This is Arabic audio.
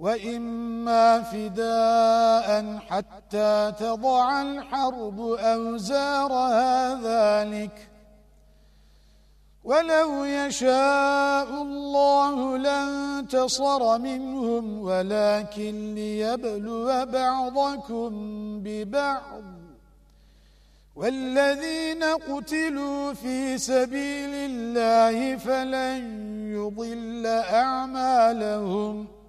وإما فداء حتى تضع الحرب أوزارها ذلك. ولو يشاء الله لانتصر منهم ولكن ليبلو بعضكم ببعض. والذين قتلوا في سبيل الله فلن يضل أعمالهم.